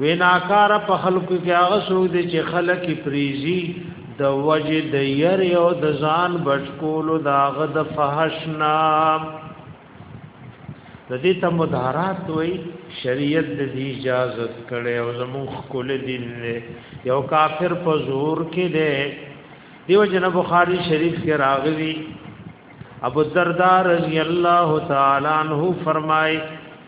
ویناکار په خلکو کې هغه څوک دی چې خلک پریزي د وجه د ير او د ځان بچکول داغه د فحش نام د دې ته مدارات وای شریعت د دې اجازه کړي او زموږ کول دین نه یو کافر په زور کې دی دیو جن بخاری شریف کې راغلی ابو الدرداء رضی الله تعالی عنہ فرمای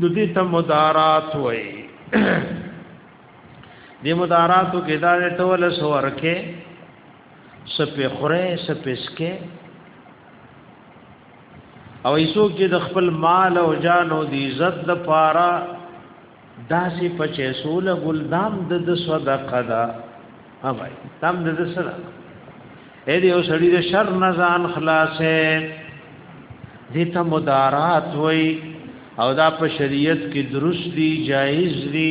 د دې ته مدارات وایي د مداراتو کې دا ته ول سورکه سپې خره سپې سکه او ایسو کې د خپل مال او جان او د عزت د پاره داسې په چیسو لګول دام د د صدقه ده ها بھائی دام د د صدقه اې دې او سړي د شر نه ځان خلاصې دې ته مدارات وای او دا په شریعت کې درست دي جایز دي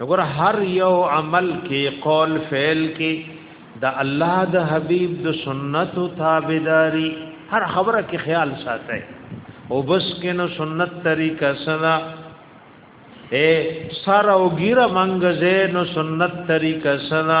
وګوره هر یو عمل کې قول فعل کې د الله د حبیب د سنت او تابعداري هر خبره کې خیال ساتي او بس کې نو سنت طریقه سره اے سره او ګیره منګزه نو سنت طریقه سره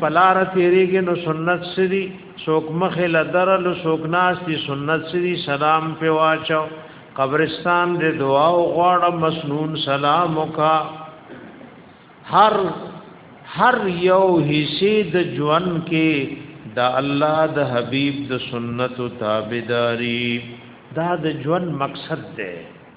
پلار تیریږي نو سنت سری څوک مخه لدر لو څوک ناس دي سنت سری سلام په واچو قبرستان دې دعا او غواړه مسنون سلام وکا هر هر یو حصے د ژوند کې د الله د حبیب د سنت تابعداري دا د ژوند مقصد دی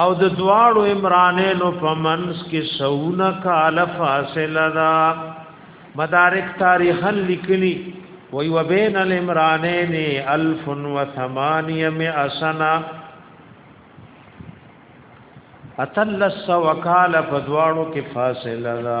او د دواړو عمرانینو په منځ کې سونه کال فاصله ده مدارک تاریخا لیکلي وی وبین الامرانین 1800 سنه اتلس وکاله په دواړو کې فاصله ده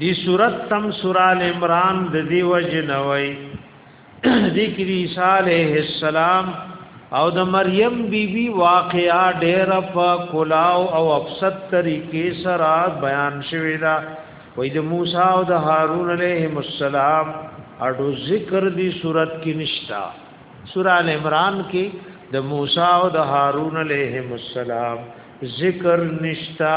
دی صورت تم سورال عمران د دی وجه نوای دی کی دی عیسی علیہ السلام او د مریم بی بی واقعا ډیر په کلاو او افسد طریقې سره بیان شوی دا وای د موسی او د هارون علیه السلام اډو ذکر دی صورت کې نشتا سورال عمران کې د موسی او د هارون علیه السلام ذکر نشتا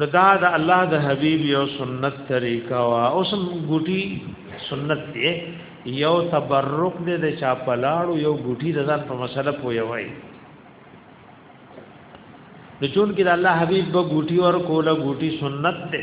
نو دا د الله د حبيب یو سنت طریقه وا او سم ګټي سنت دی یو تبرک دی د چا پلاړو یو ګټي د ځان په مسله پوي وای د چون کې د الله حبيب به ګټي ور کوله ګټي سنت دی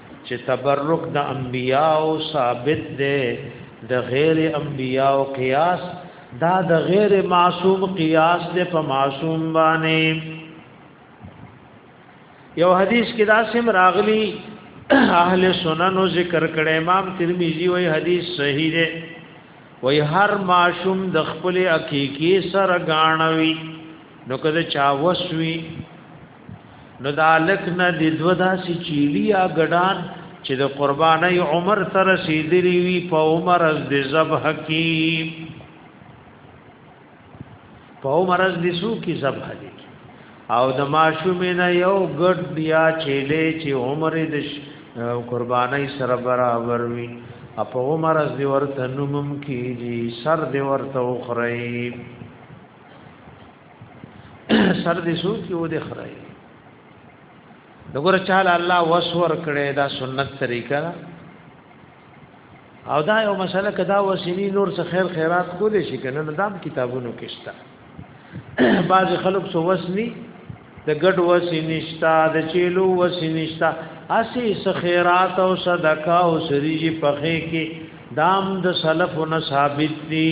چې تبرک د انبیاء او ثابت دی د غیر انبیاء او قیاس دا د غیر معصوم قیاس دی په معصوم باندې یو حدیث کې دا سم راغلی اهل سنن ذکر کړي امام ترمذی وایي حدیث صحیح دی وای هر ماشوم د خپل حقيقي سره غاڼوي نو کله چا وسوي نو دا لک نه د دو داسې چیلی یا ګډان چې د قربانۍ عمر تر رسیدلی وي په عمر از د ذبح کی په عمر از د سو کی ذبح دی او د ماشوم نه یو ګډ بیا چیلې چې عمر د قربانۍ سره برابر وي په عمر از د ورته نومم کیږي سر د ورته وخري سر دې سو کې و دې خړای دغه چاله الله وسور کړي دا سنت طریقه او دا یو مسله کدا وسیلی نور څه خیر خیرات کو دې شي کنه دا کتابونو کې شته بعض خلک سو وسنی د ګډ وسی نشتا د چیلو وسی نشتا اسی سخیرات او صدقه او سریجی پخې کې دام د سلف نه ثابت دي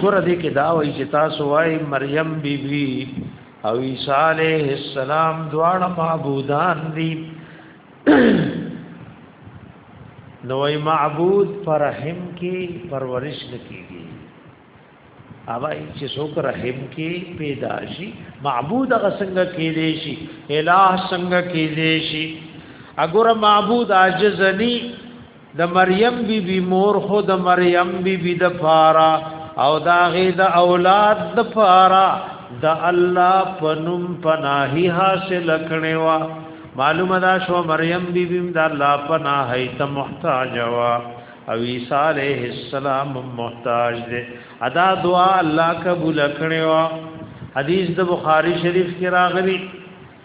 ګور دې کې دا وایي چې تاسو وایي مریم بی بی او عیسی علیه السلام دواړه معبودان دي نو ای معبود پر رحم کې پرورش نکېږي اوای چې څوک رحم کې پیدا شي معبود هغه څنګه کې دی شي الہ څنګه کې دی شي اګوره معبود عاجزنی د مریم بی بی مور خو د مریم بی بی د پارا او دا غي د اولاد د پارا د الله پنوم پناهي حاصل کړي وا معلومه دا شو مریم بی بی د الله پناهي ته محتاج وا او عیسی علیہ السلام محتاج دے ادا دعا الله قبول کړي وا حدیث د بخاری شریف کې راغلی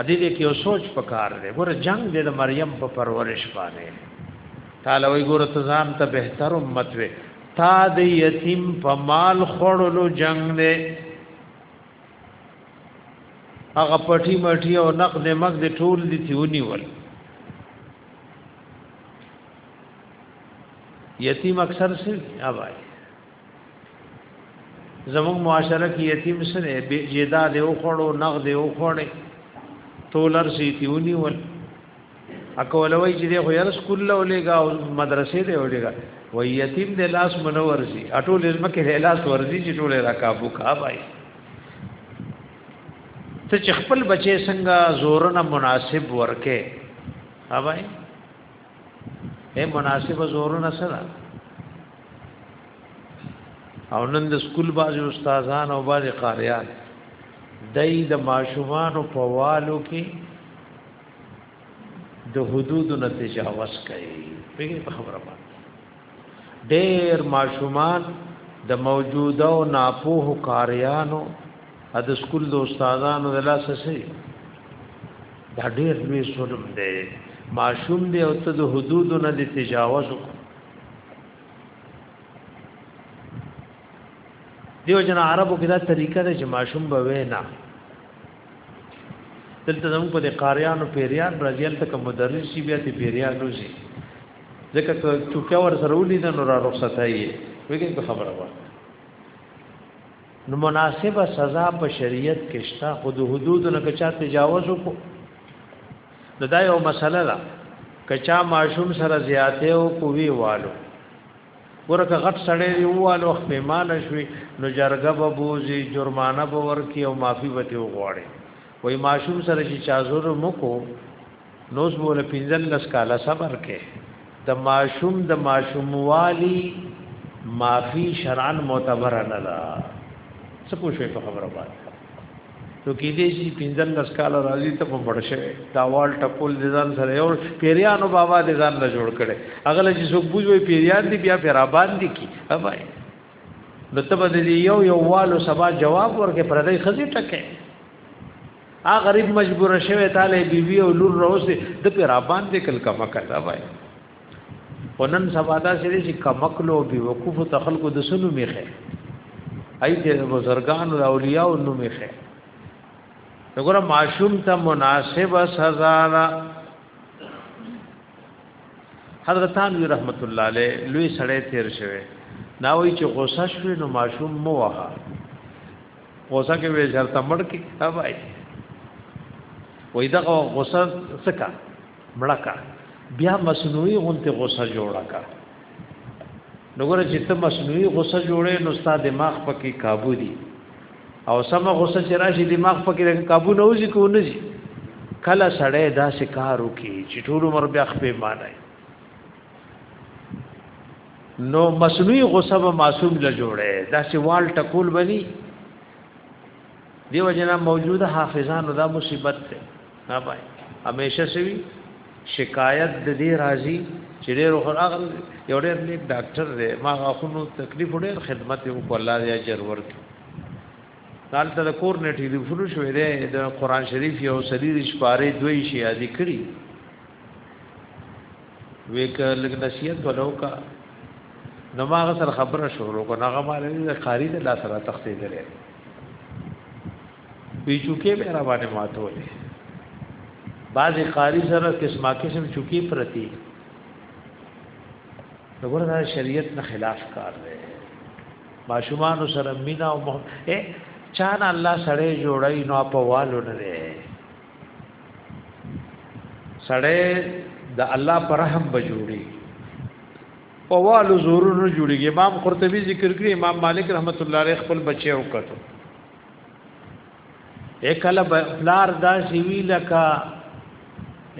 ادي دې کې یو سوچ پکار دی ګور جنگ دې د مریم په پرورش باندې تعالی وی ګور ته ځان ته بهتر امت وي تا د یتیم په مال خړلو جنگ دې هغه پټی مټی او نقد مګ دې ټول دې تیونی ول یتیم اکثر سر اوای زموږ معاشره کې یتیم سره به جدا دی او خړو نغ دی او خړې تولر سي تیونی ول اکولوي چې دی خو یې سکول له لګا او مدرسې دی ولګا و یتیم د لاس منور سي اټول علم کې د لاس ورزي چې ټول راکابو کا بای ته چې خپل بچي څنګه زورنه مناسب ورکه اوبای اے مناسب زورنه سره او نن د سکول باز استادان او باز قاریان دای د ماشومان په والو کې د حدود نه تجاوز کوي په خبره باندې ډېر ماشومان د موجوده او ناپوه قاریانو د سکول د استادانو د لاس سي دا ډېر لوی ظلم دی ماشوم دی او ته د حدود نه تجاوز دیو جن عربو کې دا طریقه ده چې ماشوم به وینا دلته زموږ په قاریانو پیریان برازیل ته کوم مدرس شي بیا ته پیریان روزي ځکه چې چوکیا ور سره ولید نو را رخصتای وي وګین په خبره وایي نو مناسبه سزا په شریعت کې شته خو د حدودو نه کچا تجاوز وکړو نو دا یو مسله ده کچا ماشوم سره زیاته او کوي والو ورکه غټ سړی یو والو خپېمال شوي نو جرګه به بوزي جرمانه به ورکي او معافي به ته وغواړي وای ماشوم سره چې چا زور مکو نو زموږ له 15 کاله صبر کې د ماشوم د ماشوموالي معافي شرعاً معتبر نه ده څه پوښې په خبره باندې نو کې دې چې 15 کال راځي ته په مړ شوی دا وال ټپول دې ځان سره یو پیریانو بابا دې ځان له جوړ کړي اغله چې څوک بوزوي پیریان دې بیا پر آباد دي کی اوبای نو ته به دې یو یو والو سبا جواب ورکې پر دې خزي ټکه ا غریب مجبور شوی تعالی بیبي او لور روسه د پر ابان دې کل کما کړه وای ونن سبا دا سړي چې کمکلو بي وقوف تخلق د سنو میخه ایته بزرگان او اولیاء نو میخه وګوره معشوم ته مناسب سزا را حضرتان وی رحمت الله علیه لوی سړی تیر شوی ناوی چې غوسه شوی نو معشوم مو وها غوسه کې وې شرط مړ کې ها بھائی وای دا غوسه سکا مړکا بیا مصنوعي غونته غوسه جوړه کا نګور چې ته مصنوعي غوسه جوړې نو ستاسو دماغ پکې काबू دي او سم غوسه چې راشي دماغ پکې काबू نه وځي کو نه ځي کله سړی دا شکار وکي چې ټول عمر بیا خپې مانای نو مصنوعي غصه به معصوم له جوړه دا سی وال ټکول بني دیو جنا موجوده حافظانو دا مصیبت ته نه پای همیشه سوي شکایت د دې راځي چې ډېر هغه یو ډېر نیک ډاکټر دی ما غاښونو تکلیف ډېر خدمت یې وکړ الله دې اجر ورکړي دال ته کور نه ټلیفون شوې ده د قران شریف یو سری شپاره دوی شي یادې کړی وې ک لګ نصیحت ولو کا نو ما غسر خبره شروع کو نغه مال دې قاری دې لا سره تختې درې وی چوکې به را باندې ماتولې بعضی قاری سره قسمه قسم چوکې پرتی وګوره دا شریعت نه خلاف کار دی ماشومان سره مینا او مه چا نه الله سره جوړای نو په والو نه دی سړی د الله پر رحم به جوړي په والو زورونو جوړيږي امام قرطبي ذکر کړی امام مالک رحمت الله علیه خپل بچي او کتو اکل بلار دا شوی لکا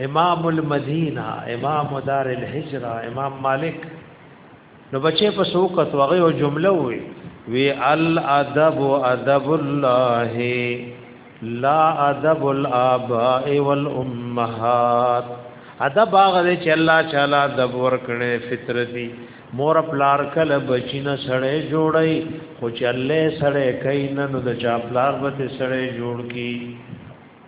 امام المدینه امام دار الهجره امام مالک نو بچې په سوکت وغه او جمله وي وی الادب ادب الله لا ادب الاباء والامهات ادب هغه چې الله تعالی ادب ورکړي فطرتي مور پلار کله بچینه سړې جوړي خو چې الله سړې کین نو د چا پلار به سړې جوړ کی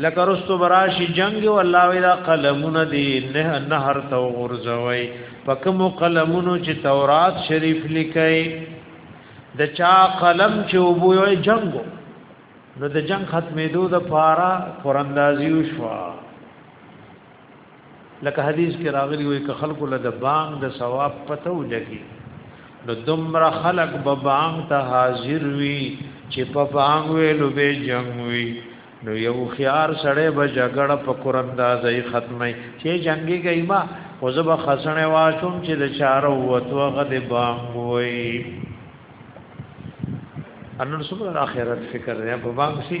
لکه رستو براشی جنگ او الله ودا قلمونه دی نه نهر تو غرزوي پکمو قلمونو چې تورات شریف لیکي د چا قلم چې وبو یو جنگو نو د جنگ ختمېدو د پاره قراندازي وشوا لکه حدیث کې راغلی وي ک خلکو له د بانګ د ثواب پته ولګي نو دمر خلق به بانګ ته حاضر وي چې په بانګ ویلو به جنگ وي نو یو خيار سړی به جګړه په قراندازي ختمه چې جنگي گئی ما خو زه به خسنه واچوم چې د چارو وتو غد بانګوي ان رسول اخرت فکر نه په بانګ سي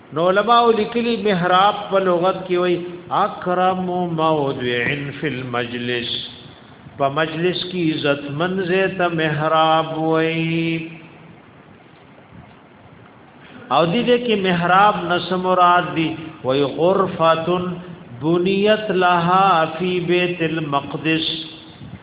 نو علماء لیکلی محراب په لغت کې وای اکرم موضع فی المجلس په مجلس کې عزت منزه ته محراب وای او دې دې کې محراب نس مراد دی وای غرفه بنیت لها فی بیت المقدس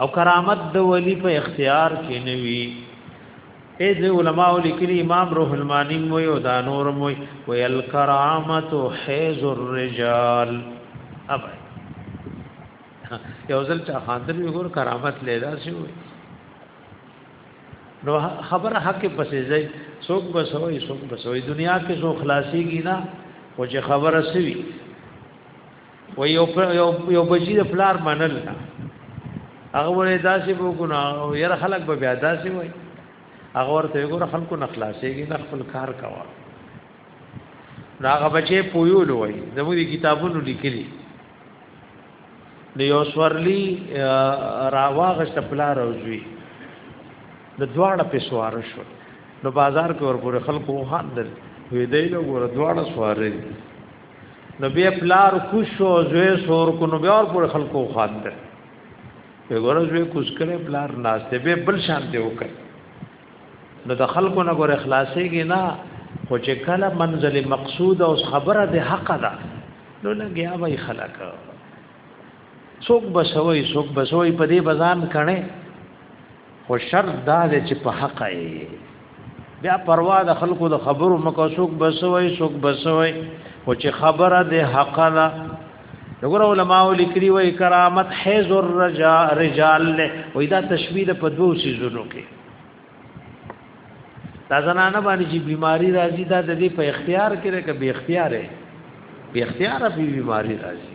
او کرامت د ولی په اختیار کې نه وي ایز علماء لیکلی امام روح المانی مو یو دا نور مو وی الکرامت حیز الرجال اب یو ځل چا خاندل یو ګور کرامت لیدا سی وی نو خبره حق پسې ځي څوک بسوي څوک بسوي دنیا کې څو خلاصيږي نه او چې خبره سوي و یو یو بچی د پلار منل نه هغه ولې داسې وګونه او یره خلک به بیا داسې وای هغه ورته وګوره خلکو نه خلاصېږي نه خپل کار کوا هغه بچي پویول وای زموږ کتابونو لیکلي د یو سورلی راواغشت پلار او زوی د دواړه په سوار شو نو بازار کې ورپورې خلکو وخاندل وې دی له ګوره دواړه سوارې نو بیا پلار کوشو زوی سور کو نو بیا پر خلکو خاطر په ګورز به کوس کړي پلار ناشته به بل شان دی وکړ نو د خلکو نه ګور اخلاصيږي نه خو چې کله منزل مقصود او خبره د حق ده نو لګیا وای خلک څوک بسوي څوک بسوي په دې بزان کړي خو شرط دا دی چې په حق یې بیا پروا د خلکو د خبرو مکو څوک بسوي څوک بسوي خو چې خبره د حق نه دغه علماء لیکلي وي کرامت حیز الرجا رجال له وې دا تشبیه په دوو سيزونو کې دا زنانه باندې چې بیماری راځي دا د دې په اختیار کې ده که به اختیار دی به اختیار به بیماری راځي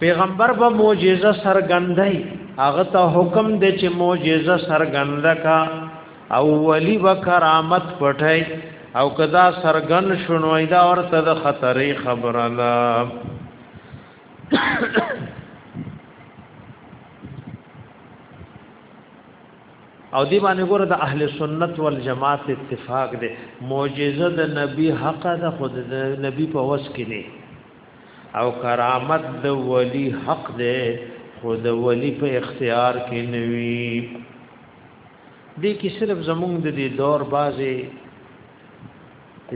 پیغمبر به معجزه سرګندای هغه ته حکم دی چې معجزه سرګند کا او ولی و کرامت پټای او کدا سرګن شنوای دا ورته د خطرې خبره ده او دی باندې ګوره د اهل سنت والجماعت اتفاق دی معجزه د نبی حق ده خود د نبی په وس کې نه او کرامت د ولی حق دی خو د ولی په اختیار کې نوي دې کې صرف زمونږ د دې دور بازه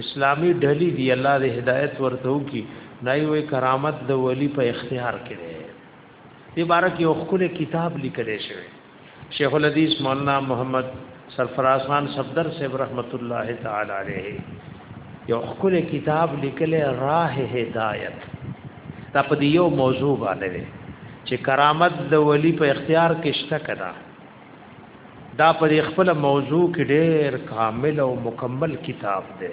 اسلامی ډلی دی الله دې هدایت ورته وکي دای وی کرامت د ولی په اختیار کې دی دې باره کې یو خپل کتاب لیکل شوی شیخ الحدیث مولانا محمد سرفراز خان صفدر صاحب رحمت الله تعالی علیه یو خپل کتاب لیکل راه هدایت دا په دې یو موضوع باندې چې کرامت د ولی په اختیار کې شته کړه دا په خپل موضوع کې ډېر کامل او مکمل کتاب دی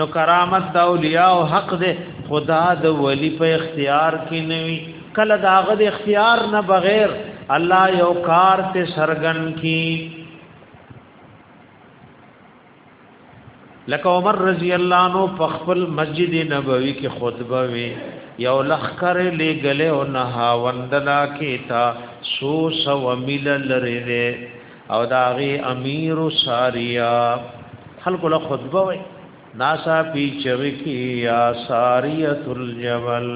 نو کرامت دا اولیاء او حق دے خدا د ولی په اختیار کې نوي کله داغه د اختیار نه بغیر الله یو کار ته سرګن کی لکه عمر رضی الله عنه په خپل مسجد نبوي کې خطبه وی یو لخر لګله او نه هاوندنا کې تا سو سو مل لری او دا غي امیر ساریا خلق له خطبه وي ناسا پی چوي کی یا ساریه الجبل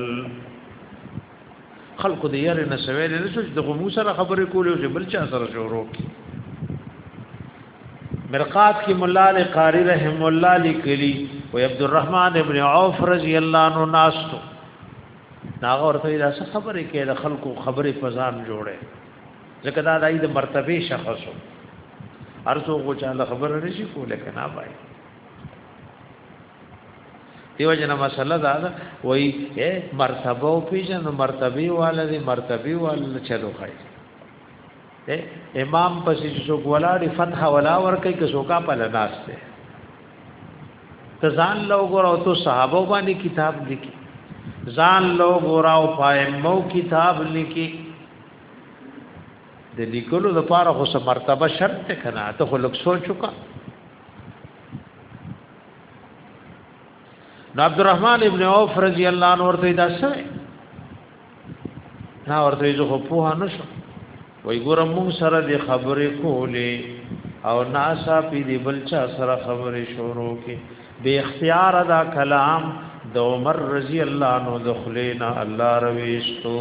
خلق دې یاره نسوي نه شو د غمو سره خبرې کولې او بل چا سره شروع کی مرقات کی مولا علی قاری رحم الله لیکلی او عبد الرحمن ابن عوف رضی الله عنه ناستو ناغه ورته دا خبرې کې د خلکو خبرې په ځان جوړه ځکه دا دای د مرتبه شخصو ارزو کو چا خبر نشي کوله کنا بای دیو جن مسله دا ده وای مرتبه او پیژن مرتبه والا دی مرتبه والا چلو خای امام پسې چې څوک ولاړی فتح ولا ور کوي که څوک په لناس ته ځان لو ګور او تو صحابه باندې کتاب لیکي ځان لو ګور او پایمو کتاب لیکي د لیکلو د پاره خو سم مرتبه شرط ته کنه ته خو لک سوچ وکا نو عبدالرحمن ابن عوف رضی الله عنه ورته دا سره نا ورته زه خو په نه شو وای ګورم مون سره د خبرې کولې او ناسا پی دی بلچا سره خبرې شروع کې به اختیار دا کلام د عمر رضی الله عنه د خلینا الله رويشتو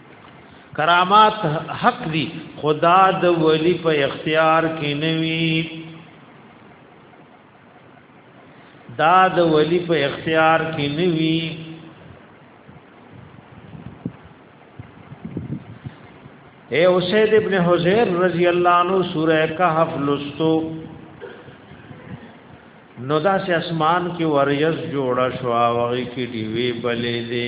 کرامات حق دي خدا د ولی په اختیار کې نوي دا د ولی په اختیار کې نوي اے اسید ابن حزیر رضی اللہ عنہ سورہ کہف لستو نو دا سه اسمان کې وریز جوړه شو او هغه کې دیوی بلې دي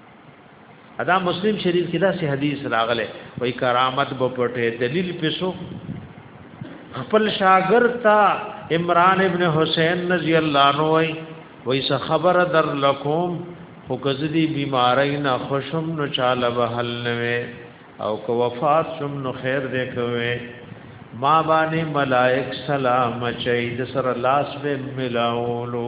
ادا مسلم شریف کې دا سه حدیث راغله وای کرامت به پټه دلیل پیسو خپل شاګرد تا عمران ابن حسین رضی الله عنه وای وای څه خبر در لکم خو کزدی بیماری نه خوشم نو چاله به حل نه او کو وفات شم نو خیر دې کوي ما باندې ملائک سلام چي د سر لاس به ملاولو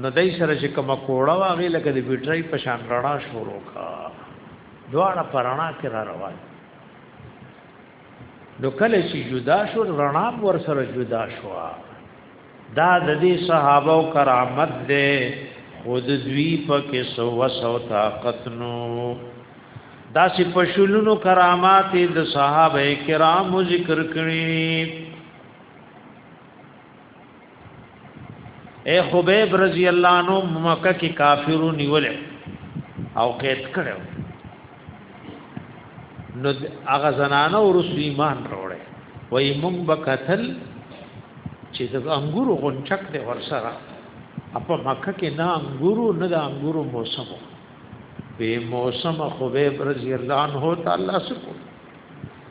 نو دای سره چې کوم کوړه واغې لکه د بیټرۍ په شان رڼا شروع کا دواړه پرانا کې را روان نو کله چې جدا شو رڼا ور سره جدا شو دا د دې صحابه او کرامت دې خود دوی په کې سو وسو طاقت نو دا سی پشلونو کرامات د صحابه کرامو ذکر کړی اے خبیب رضی الله عنه مکه کې کافرو نیول او قید کړو نو هغه زنانه او رسول ایمان راوړې وای مونږ بکتل چې د انګورو غونچک دې ورسره اپا مکه کې نه انګورو نه د انګورو موسم به موسم خبیب رضی الله عنه تعالی سکو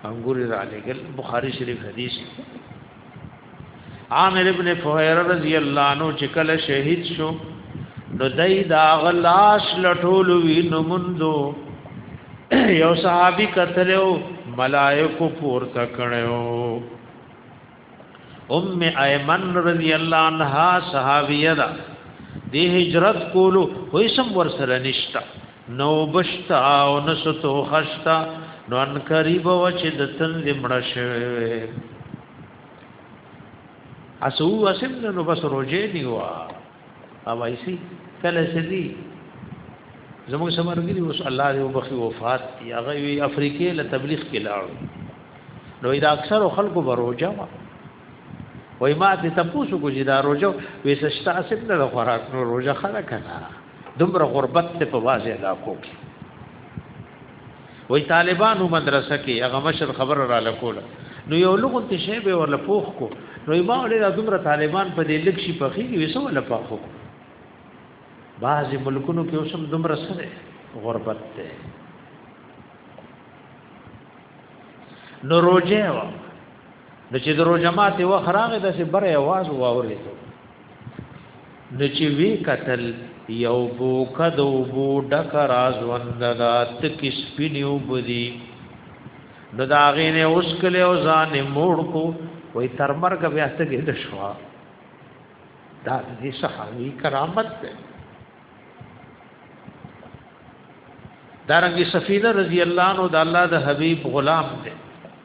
انګور را لګل بخاری شریف حدیث عامر ابن فهیر رضی الله عنه چې کله شهید شو نو دای دا غلاش لټول وی نو مندو یو صحابي کتلو ملائکو پورته کړو ام ایمن رضی الله عنها صحابیه ده دی هجرت کولو هیڅ ور سره نشتا نو بشتا او نسوتو خشتا نو ان قریب و چې د تند مړ شوی وي اسو اسم نو بس روجه دی وا او ایسی کله سدی زموږ سمرګری اوس الله دې وبخي وفات دی هغه وی افریقې له تبلیغ کې لاړ نو دا اکثر خلکو بروجه وا وای ما ته تاسو کو چې دا روجه وې سشتا اسم نه خوراک نو روجه خره کنه دومره غربت ته په واځي علاقو کې وای طالبانو مدرسه کې هغه مشر خبر را لکوله نو یو لغون ته شی به ورله پوخ کو نو ما ولې دومره طالبان په دې لک شي پخې وي سو ولا پخ کو بعضی ملکونو کې اوسم دومره سره غربت ده نو روجه و نو چې د روجه ماته و خراغه د سي بره आवाज واورې نو چې وی قتل یو بوکه د وبو ډک راز وند دا تک سپینی وبدی نو دا غینه اوس کله او ځان موړ کو وای تر مرګ بیا ته د شوا دا دې صحابي کرامت ده دارنګ سفینه رضی الله عنه د الله د حبیب غلام ده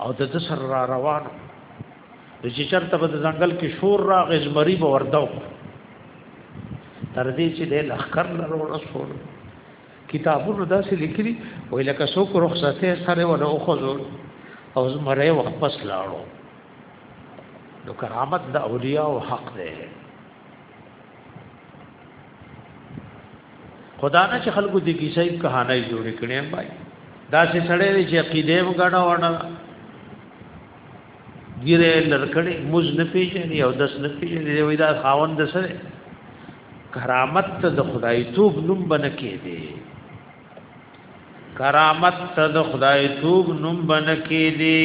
او د د سر را روانو چې چرته په ځنګل کې شور را غزمری به وردو تر دې چې د لخر لرو رسول کتابونو داسې لیکلي وای لکه څوک رخصته سره ولا او خزو او زمره واپس لاړو نو کرامت د اولیاء او حق ده خدا نه چې خلکو دې کیسه یې کہانه جوړې کړې بای دا چې سړې دې چې عقیده و غړا وړا ګیره لړکړې مز نه پیژنې او دس نه پیژنې وې دا خاوند د سره کرامت ته د خدای توب نوم بنکې دې کرامت ته د خدای توب نوم بنکې دې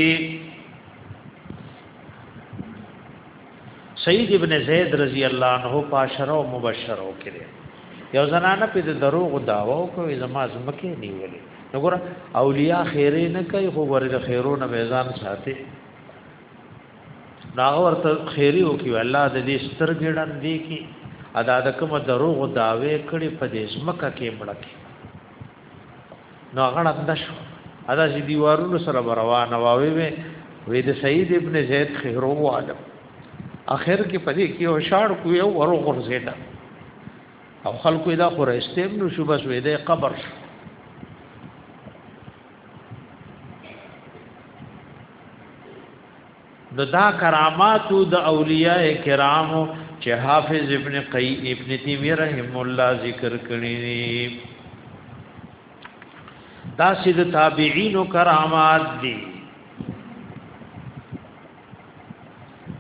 سید ابن زید رضی الله عنه پاشر او مبشر او کړي یو زنانه په دروغ داوا او کوي زما زمکه نیولې وګور اولیاء خیره نه کوي خو ورې د خیرو نه میزان ساتي ناغه ورته خیری او کوي الله د دې سترګړن دی کی ادا د کوم دروغ داوي کړي په دې زمکه کې مړکه نو غړه دشو ادا چې دیوارونو سره روانه واوي وي وې د سید ابن زید خیرو واده اخر کې پدې کې او شاړ کو یو ورو غرزیدا او خلکو دا خورستیم نو شو بس وې د قبر شو نو دا کرامات د اولیاء کرامو چې حافظ ابن قی ابن تیمیه رحم الله ذکر کړی دي دا سید تابعین کرامات دي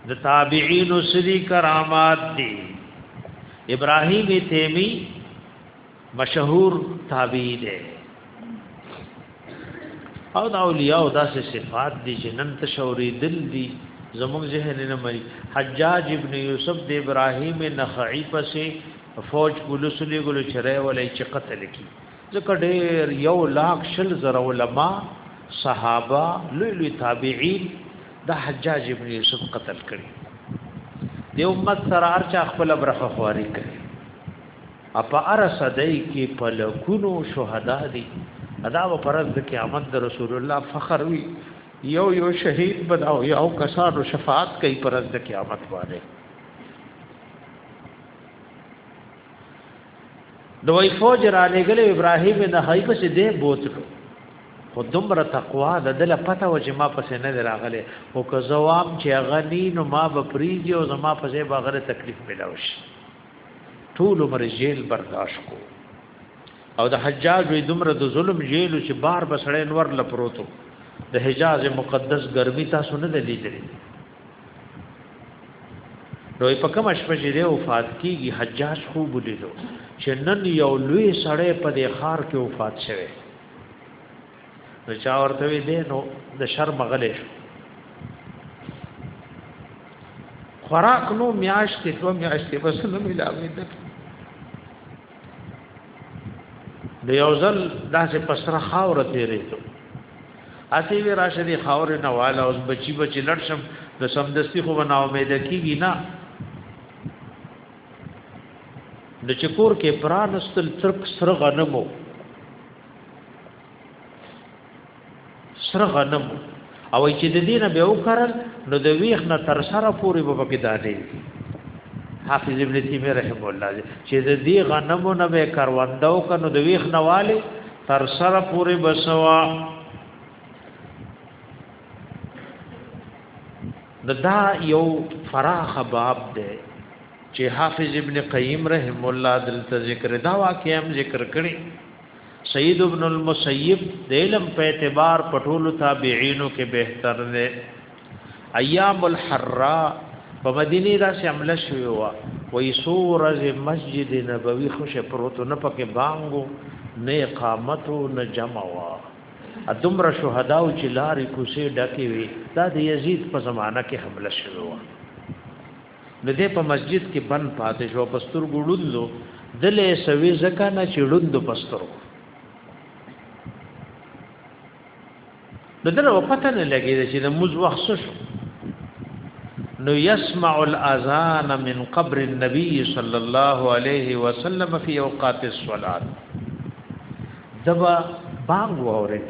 د تابعین سری کرامات دي ابراهیم تیمی مشهور تابعی دی او دا اولیاء او داسې صفات دي چې نن تشوري دل دي زموږ ذهن نه مري حجاج ابن یوسف د ابراهیم نخعی پسې فوج پولیس لګول چې رې ولې چې قتل کی ځکه ډېر یو لاک شل زره علما صحابه لوی لوی تابعین د حجاج ابن یوسف قتل کړي د امت سره ارچا خپل برخه خواري کړي اپا ار صدای کی پلکونو شهدا دی ادا و پرز د قیامت د رسول الله فخر وی یو یو شهید بداو یو کسانو شفاعت کوي پرز د قیامت باندې دوی فوج را لګل ابراهیم نه هاي پس دې بوتلو خو دومره تقوا د دل پته و چې ما پسې نه راغله او که زوام چې غنی نو ما به پریږي او زما پسې به غره تکلیف ملاوي شي ټول عمر جیل برداشت کو او د حجاج وی دمر د ظلم جیل چې بار بسړې نور لپروتو د حجاز مقدس ګرمي تاسو نه لیدلې نو په کوم شپه چې دی وفات کیږي حجاج خو بولیدو چې نن یو لوی سړی په دې خار کې وفات شوی نو چا ورته وی دی نو د شرم غلې شو خوراک نو میاشتې دوه میاشتې بس نه ملاوي ده د یو ځل داسې پسره خاور تیرې ته اسی وی راشه دی خاور نه والا اوس بچی بچی لړشم د سمدستی خو بنا امید کیږي نه د چکور کې پرانستل ترک سره غنمو سره غنم او چې د دینه به وکړل نو د ویخ نه تر سره پورې به پکې دانې حافظ ابن تیمیه رحم الله چې د دې غنمو نه به کروندو کنو د ویخ نه والي تر سره پورې بسوا دا یو فراخ باب دی چې حافظ ابن قیم رحم الله دلته ذکر دا واقعي هم ذکر کړي سید ابن المسیب د علم په اعتبار په ټولو تابعینو کې بهتر دی ایام الحرا په مدینه دا سه عمل شوی و وې سورز مسجد نبوي خوش پروت نه پکې بانګو نه اقامت نه جمع وا ادمر شهدا او چلار کوسه ډکې وي دا د یزید په زمانہ کې حمله شوی و نو دې په مسجد کې بند پاتې شو پستر ګړوندو دلې سوي زکه نه چړوندو پسترو نو دغه پته نه لګیږي چې د موز وخت شو نو يسمع الاذان من قبر النبي صلى الله عليه وسلم في اوقات الصلاه دبا بانګ وورید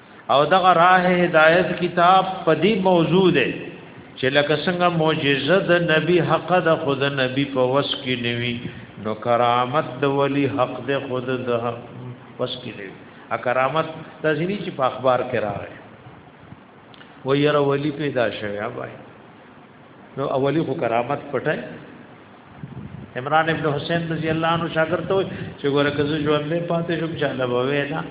او دغه راه هدایت کتاب په دې موضوع ده چې لکه څنګه معجزه د نبی حق د خود نبی په وس کې نیوي نو کرامت د ولی حق د خود د وس کې نیوي ا کرامت د ځینی چې په اخبار کې راغی و یره ولی پیدا شوی بای نو اولی خو کرامت پټه عمران ابن حسین رضی الله عنه شاګرد ته چې ګوره کزه ژوند نه پاتې شوم چې الله بوي نه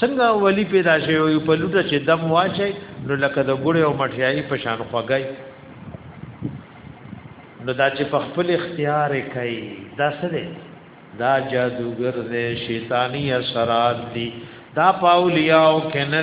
څنګه ولی پیدا شي او په لوټه چې دم واچي نو لکه د ګړې او مټیایي په شان خوګای نو دا چې په خپل اختیار کوي دا څه دی دا جادوګر دی شیطانی اثرات دي دا پاولیاو کنه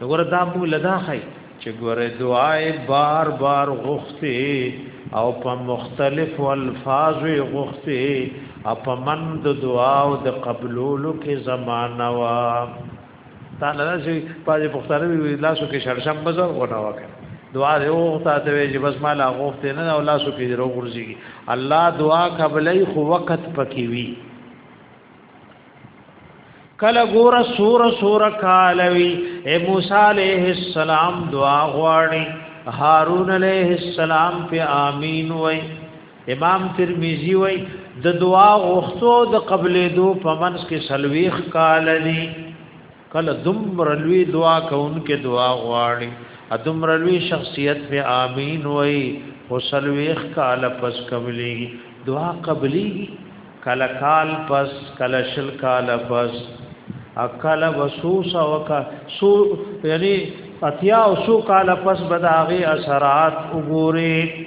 وګوره دا مو لدا خی چې ګوره دعای بار بار غوښته او په مختلف الفاظ غوښته اپ من د دعا او د قبولولو کې زمانہ وا تعالی چې پاجې پښتنه وی لاسو کې شړشم بزر او نه وکړ دعا دې وغوښته ته وی چې بس مال غوښته نه او لاسو کې ورو ورځي الله دعا قبلې خو وخت پکې وی کله ګور سور سور کالوي اے موسی عليه السلام دعا غواړي هارون عليه السلام په امين وای امام ترمذي وای د دعا غوښتو د قبلې دو پمنس کې سلويخ کال دي کله دمر لوی دعا کونکي دعا غواړي ادمر لوی شخصیت په امين وای خو سلويخ کال پس قبليږي دعا قبليږي کله کال پس کله شل کال پس اکل وسوس او کا سو یعنی اتیا او سو کال پس بداغي اثرات وګوري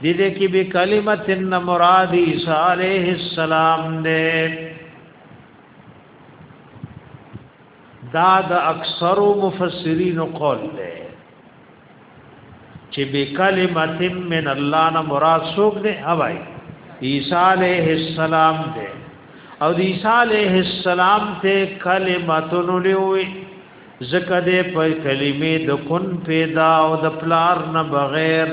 دې دې کې به کلمت ان مراد عیسی علیه السلام دې دا د اکثر مفسرین قول دې چې به کلمت من الله نه مراد څوک دې هواي عیسی علیہ السلام دے او د عیسی علیہ السلام ته کلمتون لوي زکه دې په کلمې د کن پیدا او د پلار نه بغیر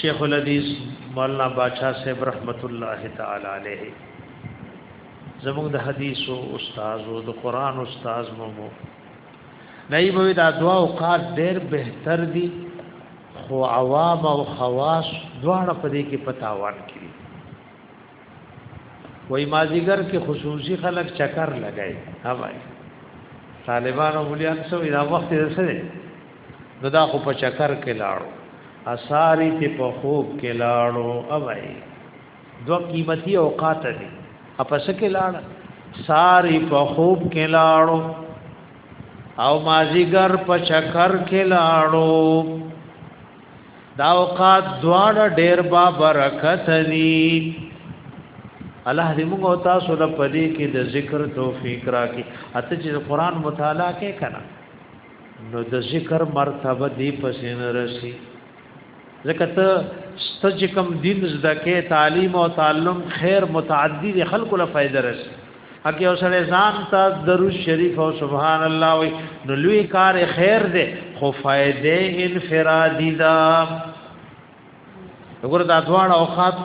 شیخ الحدیث مولانا باچا صاحب رحمت الله تعالی علیه زموږ د حدیث او استاد او د قران استاد مو مو نه به دا دعا او قات ډېر بهتر دي خو عوام او خواص دواړه په دې کې پتاوان کړي وای مازیګر کې خصوصي خلک چکر لګای هواي طالبانو مليان سو دا وخت یې سره نو دا خو په چکر کې لاړو اثاری ته په خوب کې لاړو اوای دو قیمتي اوقات دي اپس کې لاړ ساری په خوب کې لاړو او مازیګر په چکر کې لاړو دا اوقات دواړه ډېر با برکت دي الله دې موږ او تاسو د پدې کې د ذکر توفیق راکړي اته چې قرآن مطالعه کې کنا نو د ذکر مرتبه دی پسې نه رسی ځکه ته ستج کم دین زده کې تعلیم او تعلم خیر متعدی دی خلکو له فائدہ رسی اګه او سره ځان ته درود شریف او سبحان الله وی نو لوی کار خیر دی خو فائدې انفرادی دا وګوره دا دواړه اوقات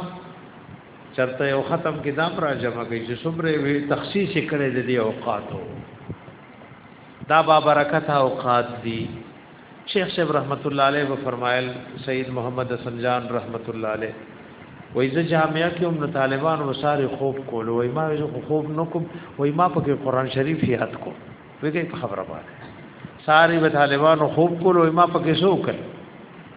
چرته یو ختم کې دام را جمع کوي چې څومره وی تخصیص کړي د دې اوقاتو دا با برکت اوقات دي شیخ صاحب رحمت الله علیه و فرمایل سید محمد حسن جان رحمت الله علیه وای زه جامعه کې هم طالبان وساره خوب کول وای ما زه خوب نکوم وای ما په قرآن شریف یاد کو وګي خبره باندې ساری به طالبان خوب کول وای ما په کې شو کړ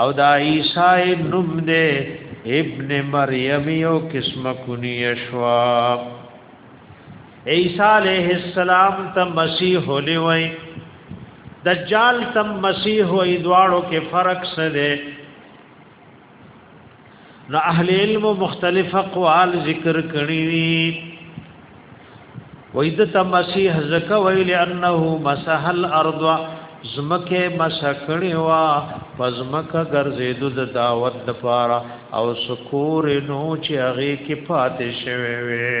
او دا عیسی نوم دے ابن مریم یو قسم کنیه شوا عیسی علیہ السلام ته مسیح لوی دجال تم مسیح و ادوارو کې فرق څه دی نو اهل علم مختلف اقوال ذکر کړی دي وې د تمسیح زکه ویل انه مسح الارض زمکه مسکړی وا پزمکه ګرځېدو د دعوت د پاره او سکور نو چې هغه کې پاتې شوی وي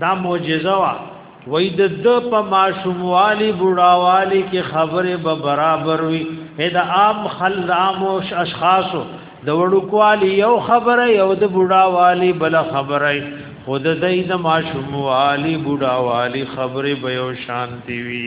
دا معجزه وا وای د د په ماشوموالي بوډاوالي کې خبره به برابر وي دا عام خلک عام اشخاصو د وړوکوالي یو خبره یو د بوډاوالي بل خبره خود دای د ماشوموالي بوډاوالي خبره به یو شانتی وي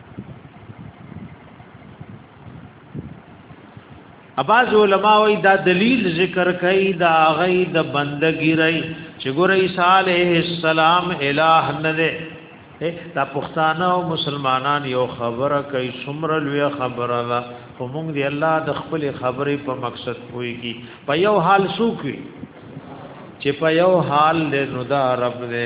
اباز علماء وی دا دلیل ذکر کوي دا غي د بندګی رہی چې ګور عیسی علیه السلام الہ نه دی دا پښتانه او مسلمانان یو خبره کوي څومره لوی خبره ده خو موږ دی الله د خپل خبرې په مقصد پويږي په یو حال سوکوي چې په یو حال له نو دا رب دی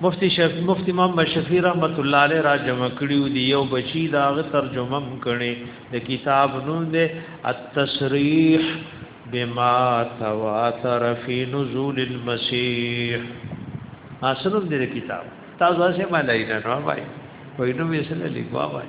مفتی شیخ مفتی محمد شفیع رحمت الله علیه را جمع کړیو دی یو بچی دا غ ترجمه کړي د کتاب نوم دی التصریح بما تواتر فی نزول المسیح اصلم دی کتاب تاسو هڅه ملای نه نو وای وینم یې سره لیکوا وای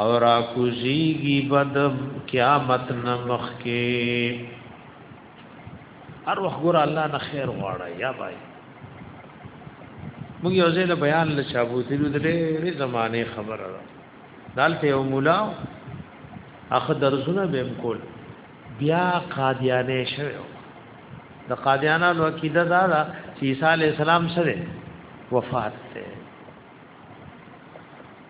او راکوزیږي بد قیامت نه مخکې هر وخت ګور الله نه خیر غواړي یا بای موږ یو ځای له بیان له چابوتی نو درې زمانه خبره ده دالته یو مولا اخ درسونه به کول بیا قادیانه شوی د قادیانانو عقیده دا ده چې عیسی علی السلام سره وفات ته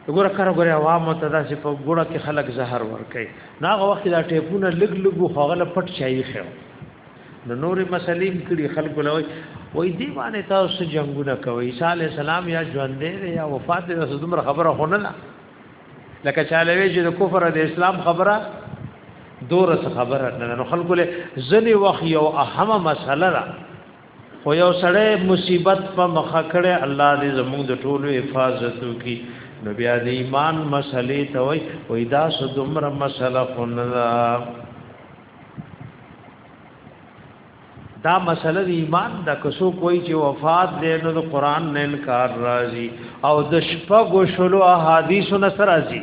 وګوره کار وګوره عوام ته دا چې په ګوړه کې خلک زهر ور کوي ناغه وخت دا ټیپونه لګ لګ خو غل پټ چای خو نو نورې مسلې کړي خلک لوي وای دی باندې تاسو جنگونه کوي عیسی علی السلام یا ژوند دی یا وفات دی تاسو دومره خبره خونه نه لکه چاله وی چې د کفر د اسلام خبره دورس خبره نه نو خلکو له ځنی وخت یو اهمه مسله ده خو یو سړی مصیبت په مخه کړي الله دې زموږ د ټولو حفاظت وکړي نو بیا د ایمان مسلې ته وای وای دا سدمر مسله خندا دا مسله د ایمان د کسو کوئی چې وفات دې نو د قران نه انکار راځي او د شپږو شلو احادیثو نه سره راځي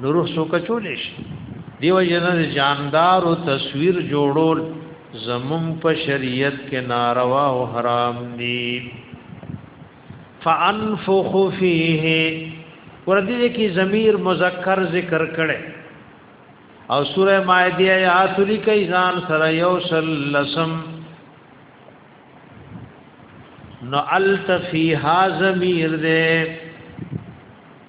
نو روح سو کچول شي دیو جنا د جاندار او تصویر جوړول زمون په شریعت کې ناروا او حرام دي فانفخ فيه وردی دې کې ضمیر مذکر ذکر کړي او سوره مائده آیات لیکي ځان سره یو سلسم نو التفی ها ضمیر دې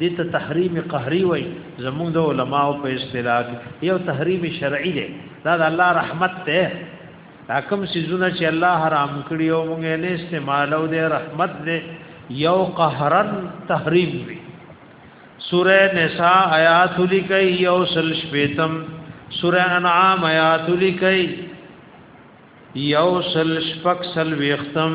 دې ته تحریم قهری وای زموږ د علماو په اصطلاح یو تحریم شرعي دی دا د الله رحمت ته حکم سيزونه چې الله حرام کړی او موږ نه استعمالو دې رحمت دې یو قهرن تحریم وی سوره نساء آیات لکې یو سل شپیتم سوره انعام آیات لکې یو سل شپک سل ویختم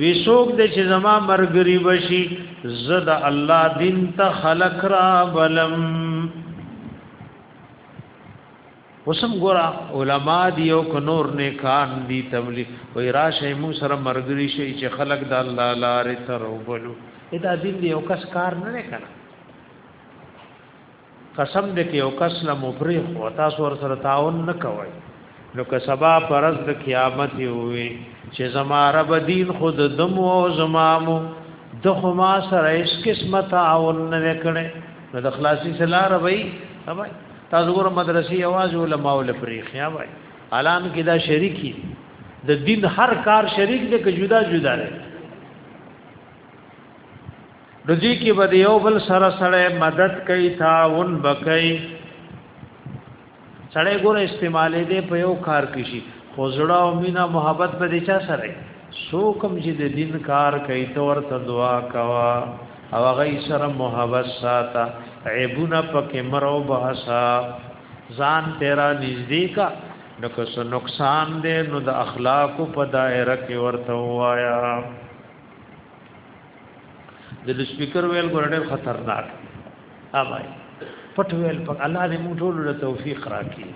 وی سوک دې چې زما مرګري بشي زد الله دین ته خلق را بلم وسم ګورا علما دی او کنور نه کان دی تبلیغ وی راشه مو سره مرګري شي چې خلق د الله لارې تر وبلو دا دین دی او کس کار نه نه کړه قسم دې کې یو کس له مبرخ او تاسو ور سره تعاون نه کوي نو که سبا پرز د قیامت وي چې زما رب دین خود دم او زمامو د خو ما سره اس قسمه تعاون نه وکړي نو د خلاصي سلا ربي اوبای تاسو ګور مدرسې आवाज علماء ول پرېخي اوبای الان کې دا شریکی د دین هر کار شریک دی که جدا جدا دی رضی کې به یو بل سره سره مدد کوي تعاون بکای سره ګور استعمالې دې په یو کار کې شي خوزړه او مینا محبت به دې چا سره سو کم چې د دین کار کوي تو ورته دعا کوا او هغه سره محبت ساته عیبونه پکې مرو بحثا ځان تیرا نږدې کا نو که نقصان دې نو د اخلاق په دایره کې ورته وایا د سپیکر ویل ګورډه خطرناک اوبای پټ ویل په الله دې موږ ټول له توفیق راکړي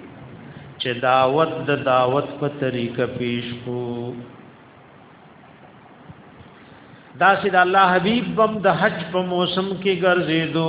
چې دعوت د دعوت په طریقه پیش کو دا سید الله حبیب بم د حج په موسم کې ګرځېدو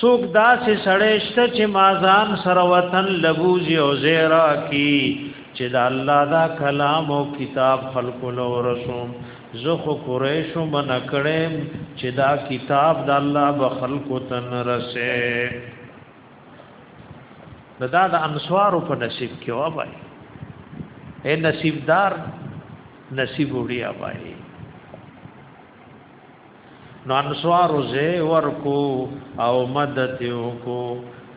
سوک دا سه سړیشت چې مازان سره وطن لبوزی او زیرا کی چې دا الله دا کلام او کتاب خلق له رسوم زه خو قریشو من کړم چې دا کتاب د الله به خلق تن رسه دا د انصارو په نصیب کې و بای اے نصیبدار نصیب وړیا بای نو انصار زه ورکو او مدد کو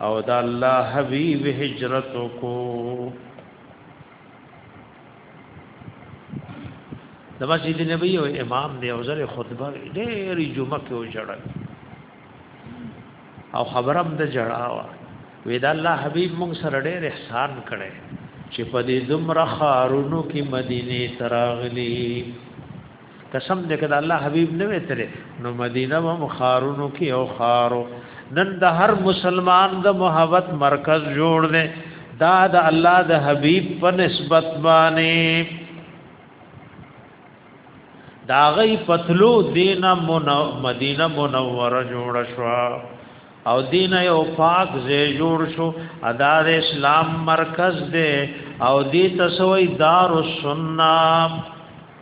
او د الله حبيب هجرت کو د مسجد نبی او امام دی او زره خطبه ډېری جمعه کې وجړل او خبرم د جړاوا وې دا الله حبيب مونږ سره ډېر احسان کړي چې په دې دومره خارونو کې مدینه تراغلي قسم دې کړه الله حبيب نه وتره نو مدینه و مخارونو کې او خارو نن د هر مسلمان د محبت مرکز جوړ دې دا د الله د حبيب په نسبت باندې دا غي پتلو دینه مدینه منوره جوړ شو او دین یو پاک زی جوړ شو ادا د اسلام مرکز دی او دی تسوی دار السنه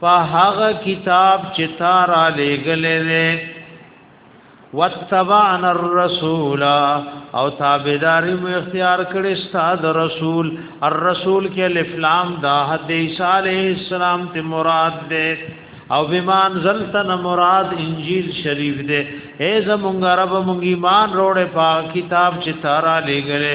په هغه کتاب چې تا را لېګلې دې وتبعنا الرسول او تابعداري مو اختیار کړې استاد رسول الرسول کې الف لام دا حدیث علی السلام ته مراد ده او بیمان زلتن مراد انجیل شریف دے اے زمونږ رب مونږ ایمان روړې پاک کتاب چې تارا لګره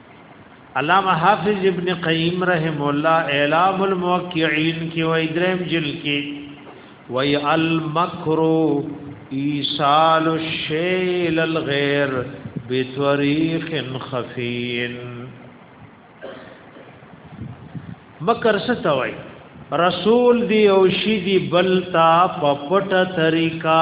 علامه حافظ ابن قیم رحم الله اعلام الموقعین کې وای دریم جل کې وای المکرو ایصال الشی للغیر بطریق خفین مکر ستوي رسول دی او شی دی بلتا په پټه طریقہ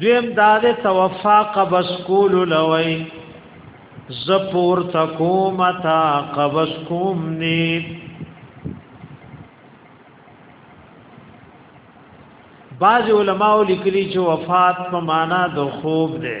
دویم دا د توفا قبض کول لوي زپور تکوم تا قبض کوم نی بعض علماء لیکلي چې وفات په معنا د خوب ده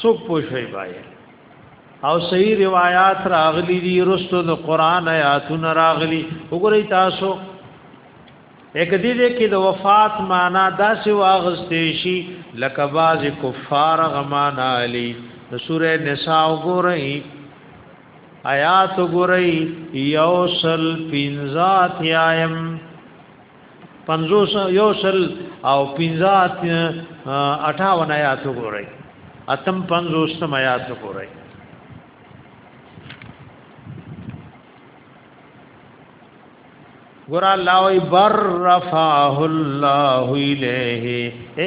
څوک پوښي بای او صحیح روایت راغلی دي رستو د قران آیاتونه راغلی وګورئ تاسو یک دې دې کې د وفات معنا داسې واغستې شي لکه باز کفار غمانا علی د سوره نساء وګورئ آیات وګورئ یوصل پنځات یایم پنځوس یو سل او پنځات اټاون آیات وګورئ اتم پنځوستم آیات وګورئ ګور الله وی بر رفعه الله الیه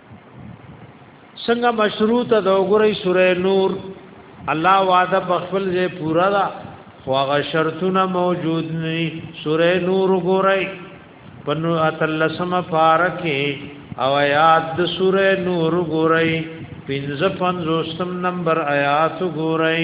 څنګه مشروط د وګورئ سوره نور الله وعده په خپل ځای پورا ده خو هغه شرطونه موجود نه سوره نور وګورئ په نو اتلسمه فارکه او آیات د سوره نور وګورئ 55 نمبر آیات وګورئ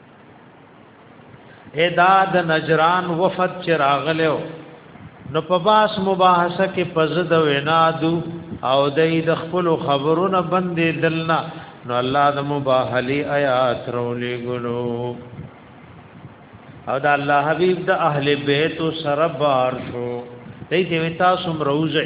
ادا د نجران وفد چې راغلو نو په باس مباحثه کې پزد وینادو او د خپل خبرونه بندې دلنا نو الله د مباحلی آیات رولې ګلو او دا الله حبیب د اهل بیت سره بار شو دې دې تاسو روزه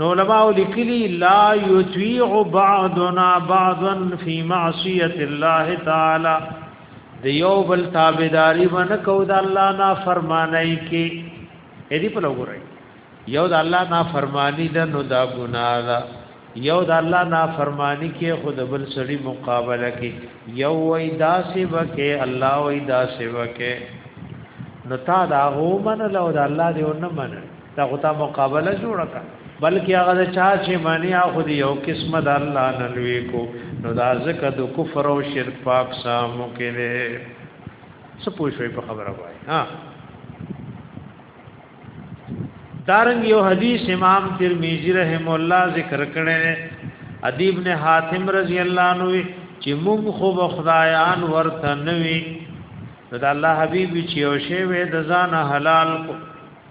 نو علماء لیکلی لا یطیع بعضنا بعضا فی معصیت الله تعالی د یو بل تابعداری ون کو د الله نا فرمانای کی اې دی په لګورای یو د الله نا فرمانی د نو دا ګناه ده یو د الله نا فرمانی کی خود بل سړی مقابله کی یو وای دا سی وکه الله وای دا سی وکه نو تا دا هو من له د الله دی ونه منل دا خو تا مقابله جوړه کا بلکې هغه د چا چې معنی هغه دی یو قسمه د الله نه لوي کو نو دا ځکه د کفر او شرک پاک سامو کې نه څه پوښوي په خبره وای ها دارنګ یو حدیث امام ترمذی رحم الله ذکر کړي ادیب نے حاتم رضی الله عنه چې موږ خو بخدایان ورته نوي نو د الله حبيب چې او شی وې د ځان حلال کو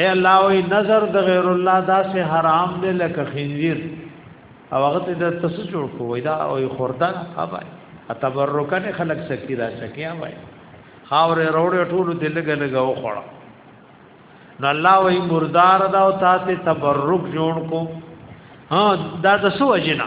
اے الله وی نظر د غیر الله دا سه حرام دی لکه خنزیر او هغه ته د تاسو جوړ کوی دا او خوردا اوبای اتبرکن خلق سکی را سکی اوبای خاور روړ ټول دلګ لګ او خړ نو الله وی مردار دا او تاسو تبرک جوړ کو ها دا د سو اجنا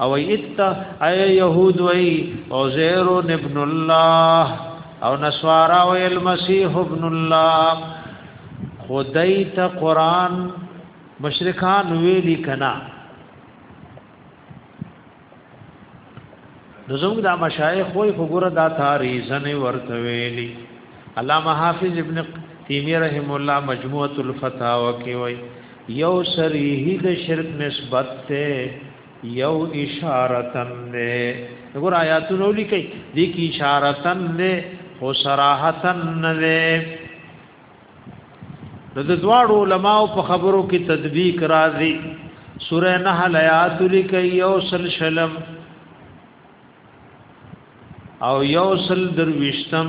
او ایت ای یهود وی او زیر ابن الله او نسوارا او المسیح ابن الله خدای ته قران مشرکان ویلی کنا نزوم دا مشایخ وی خګور دا تاریزن ورته ویلی علامه حافظ ابن تیمیه رحم الله مجموعه الفتاوا کې وی یو سریه د شرک نسبت ته یو اشارتن نه وګور آیاتونو لیکي دي کی اشارتن نه خو صراحتن نه نو د دواړو علماو په خبرو کې تطبیق راځي سوره نحل آیات لیکي یو سل شلم او یو سل درویشتم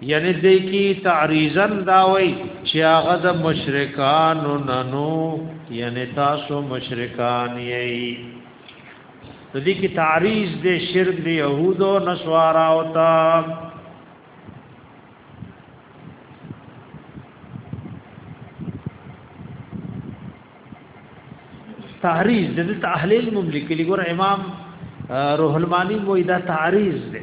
یعنی دې کی تعریزن دا وای چې هغه د مشرکان ننو یعنی تاسو مشرکان یی د دې کی تعریز دې شرک دې يهود او نصارا او تا تعریز د تحلیل مملک لګور امام روح المانی وې دا تعریز دې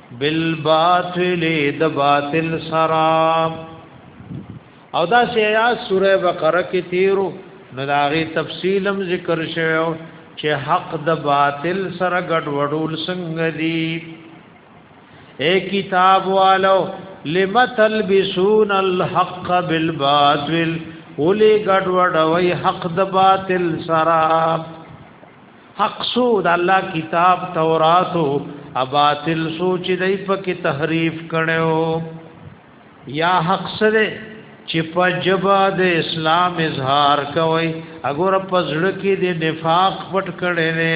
بالباطل د باطل سرام او دا شیا سوره بقره کې تیرو نو دا غي تفصیلم ذکر شوی چې حق د باطل سره ګډ وډول څنګه دی اے کتاب والو لمتلبسون الحق بالباطل ولې ګډ وډوي حق د باطل سره حق سو د الله کتاب تورات او باطل سو چې دای په کې تحریف کړو یا حق سره چې په جبا د اسلام اظهار کوي اگر په ځړ کې د نفاق پټ کړي نه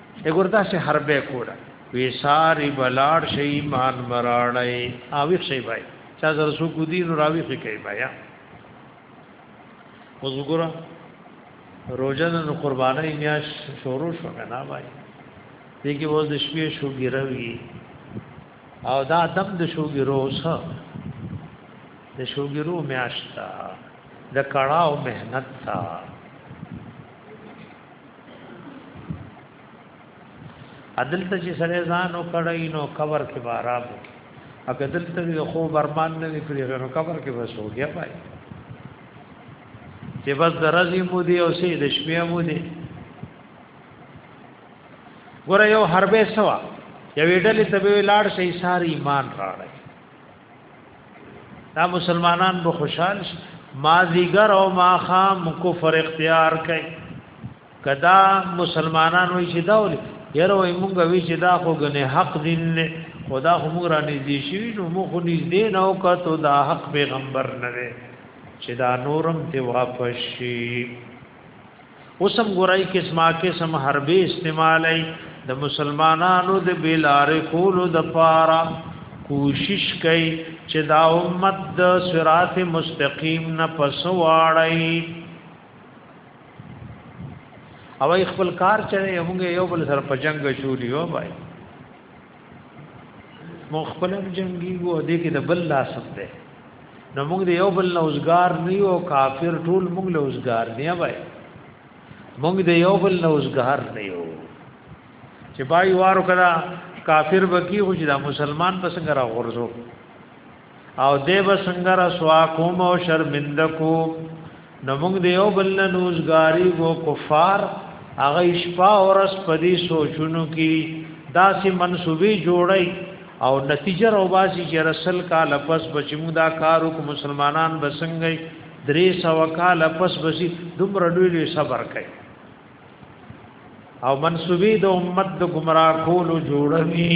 دګوردا سه حربه کولا وی ساری بلاړ شي ایمان مراړی اوی شي بای چا زر سو کو دین راوی خې کوي بیا وزګورا روزن نو قربانای میاش شروع شو کنه بای دګي وز د شپې شو ګیروي او دا دم د شو ګیرو سره د شو ګیرو میاشتا د کړهو مهنت تا عدل ته چې سره ځان او کړی نو قبر کې باراب اګه دل ته یو خو برمان نه کړی نو قبر کې بس هو گیا پای چې بس درځي مو دی او سي د شپې مو دی ګوره یو حربې سوا یو ډلې ته به لاړ شي ساری ایمان راړی دا مسلمانان به خوشحال شي ما زیګر او ما خام کفر اختیار کړي کدا مسلمانان وي چې دا ولي یره وي مونږ وی چې دا خو غنه حق دین نه خدا خو مونږ را نږدې شي نو مونږ خو نږدې نه او کته دا حق پیغمبر نه وي چې دا نورم ته واپس شي اوسم ګورای قسمه قسم حربي استعمالي د مسلمانانو د بیلار کولو د پاره کوشش کوي چې دا امت د صراط مستقیم نه پسواړی او خپل کار چره موږ یو بل سره په جنگ شو دیو بای مو خپل جنگي وو دې کې د بل لاس ده نو موږ دې یو بل نوزګار نه یو کافر ټول موږ نوزګار نه وای موږ دې یو بل نوزګار نه یو چې بای وارو کړه کافر بکی خو چې دا مسلمان پسنګ را غورځو او دې بسنګ رسوا کوم او شرمند کو نو موږ دې یو بل نه نوزګاری وو کفار هغه شپه اورس پدی سوچونو کی داسې منسوبي جوړي او نتیجه روباسي چې رسل کا لپس بچمو دا کارو کو مسلمانان بسنګي درې سو کا لپس بسی دومره لوی صبر کوي او منسوبي د امت د گمراه کولو جوړوي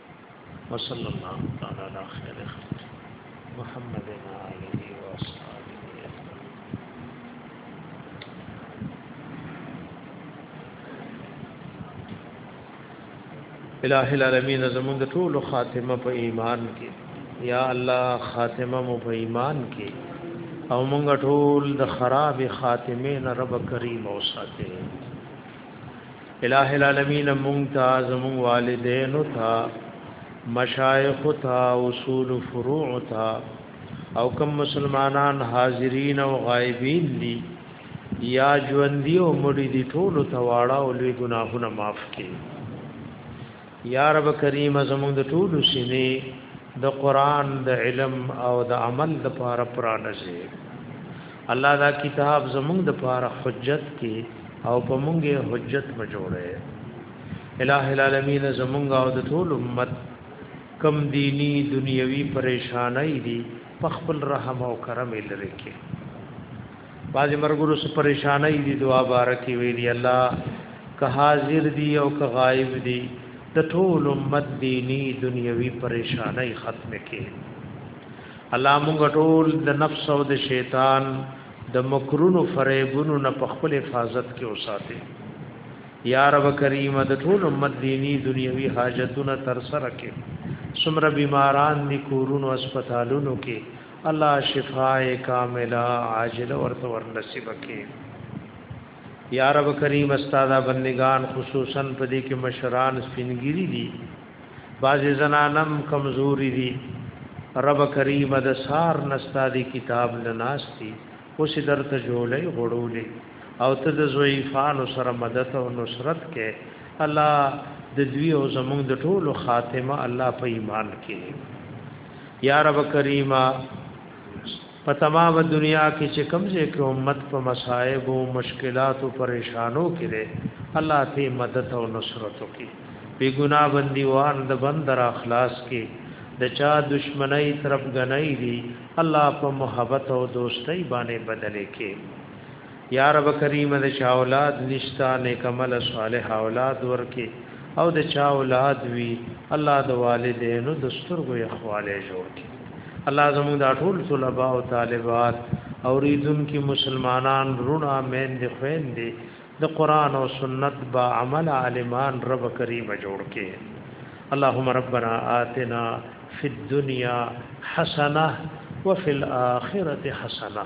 وصلی الله تعالی علی خیر خلق محمد و آله و اصحابه الہ العالمین زمون د ټول خاتمه په ایمان کې یا الله خاتمه مو په ایمان کې او مونږ ټول د خراب خاتمه نه رب کریم او ساته الہ العالمین ممتاز مون والدین تھا مشایخ تھا اصول فروع تھا او کم مسلمانان حاضرین او غایبین دي یا ژوند دی او مړي دي ټول تواړه او لوی ګناهونه معاف کړي یا رب کریم زموږ د ټولو سینې د قران د علم او د عمل د پاره پرانځي الله دا کتاب زموږ د پاره حجت کې او په موږه حجت مجوړه الہ العالمین زموږ او د ټول امت کم دینی دنیوي پریشانای دي په خپل رحم او کرم لري کې بعضی مرګرو سو پریشانه دی دعا بارکی ویلی الله که حاضر دی او که غائب دی د ټول امت دینی دنیوي پریشانه ختم کړي الله موږ ټول د نفس او د شیطان د مکرونو فریبونو نه په خپل حفاظت کې اوساته یا رب کریم د ټول امت دینی دنیوي حاجتونه تر سره کړي سمره بیماران دي کورونو هسپتالونو کې الله شفاء کامله عاجل ورته ور نصیب کړي یا رب کریم استاد بندگان خصوصا په دې کې مشران سپینګری دي بعضی زنانم کمزوري دي رب کریم د سار نستادي کتاب لناستی اوس درته جوړې غړولې او ته د ضعیفانو سره مدد او نصرت کې الله د دوی او زمونږ د ټولو خاتمه الله په ایمان کې یا رب کریمه په تمام دنیا کې چې کمزې کې امت په مصائب او مشکلات او پریشانو کې ده الله ته مدد او نصرت وکي بی ګنا بندي وان د بندر اخلاص کې د چا دشمنی طرف غنۍ دي الله په محبت او دوستۍ باندې بدلې کې یا رب کریم د چا اولاد نشتا نیک عمل صالح اولاد ورکي او د چا اولاد وی الله د والدینو د سترګو یخواله جوړ کړي الله زموږ د ټول طلباء او طالبات او ریدون کې مسلمانان رونه مین دي خوین دي د قران او سنت با عمل عالمان رب کریم جوړ کړي اللهم ربنا آتنا فی الدنیا حسنه وفي الاخره حسنه